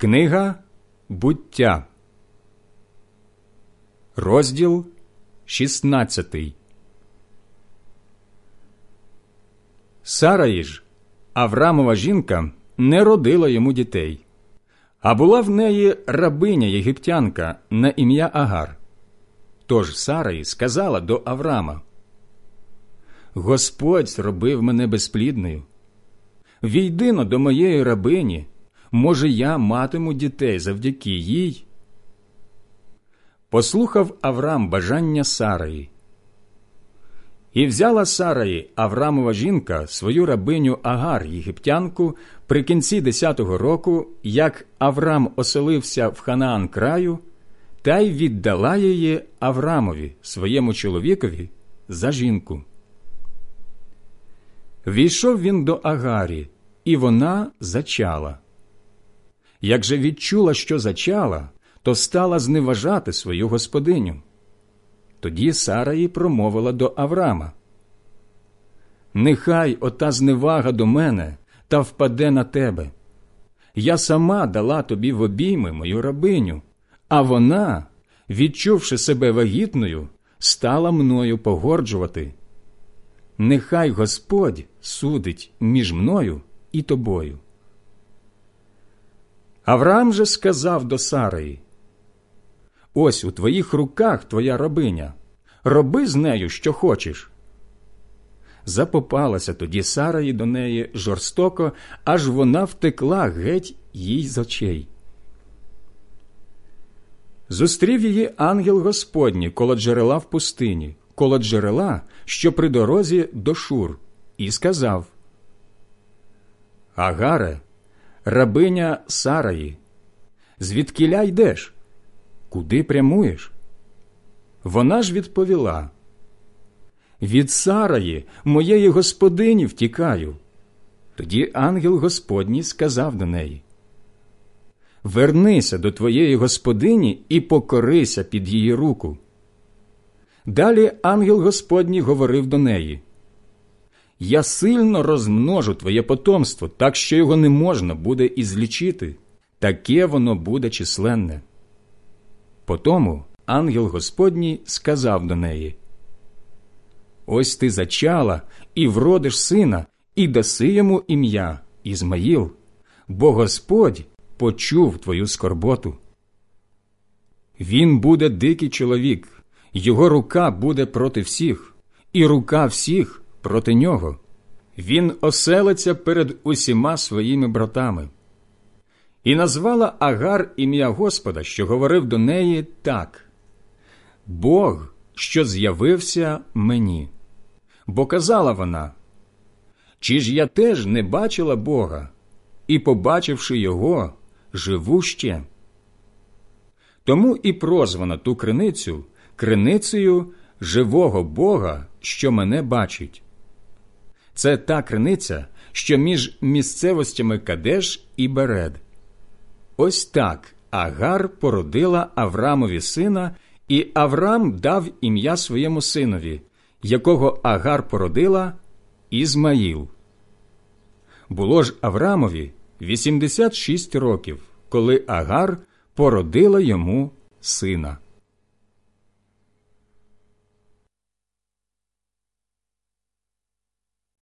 Книга буття, розділ 16 Сараї ж, Аврамова жінка, не родила йому дітей, а була в неї рабиня єгиптянка на ім'я Агар. Тож Сараї сказала до Аврама: Господь зробив мене безплідною. Війди до моєї рабині, може, я матиму дітей завдяки їй. Послухав Авраам бажання Сараї. І взяла Сараї Аврамова жінка свою рабиню Агар єгиптянку при кінці десятого року, як Аврам оселився в Ханаан краю, та й віддала її Аврамові, своєму чоловікові, за жінку. Війшов він до Агарі, і вона зачала. Як же відчула, що зачала, то стала зневажати свою господиню. Тоді Сара їй промовила до Аврама Нехай ота зневага до мене та впаде на тебе. Я сама дала тобі в обійми мою рабиню, а вона, відчувши себе вагітною, стала мною погорджувати. Нехай Господь судить між мною і тобою. Авраам же сказав до Сараї Ось у твоїх руках твоя рабиня, роби з нею, що хочеш. Запопалася тоді Сараї до неї жорстоко, аж вона втекла геть їй з очей. Зустрів її ангел Господній коло джерела в пустині, коло джерела, що при дорозі до Шур, і сказав Агаре, рабиня Сараї, звідкіля йдеш? Куди прямуєш? Вона ж відповіла Від Сараї, моєї господині, втікаю. Тоді ангел Господній сказав до неї Вернися до твоєї господині і покорися під її руку. Далі ангел Господній говорив до неї Я сильно розмножу твоє потомство, так що його не можна буде ізлічити, таке воно буде численне. Потому ангел Господній сказав до неї Ось ти зачала і вродиш сина, і даси йому ім'я Ізмаїл, бо Господь почув твою скорботу. Він буде дикий чоловік, його рука буде проти всіх, і рука всіх проти нього. Він оселиться перед усіма своїми братами. І назвала Агар ім'я Господа, що говорив до неї так Бог, що з'явився мені. Бо казала вона, чи ж я теж не бачила Бога, і, побачивши його, живу ще. Тому і прозвана ту криницю криницею живого Бога, що мене бачить. Це та криниця, що між місцевостями Кадеш і Беред. Ось так Агар породила Аврамові сина, і Аврам дав ім'я своєму синові, якого Агар породила Ізмаїл. Було ж Аврамові 86 років, коли Агар породила йому сина.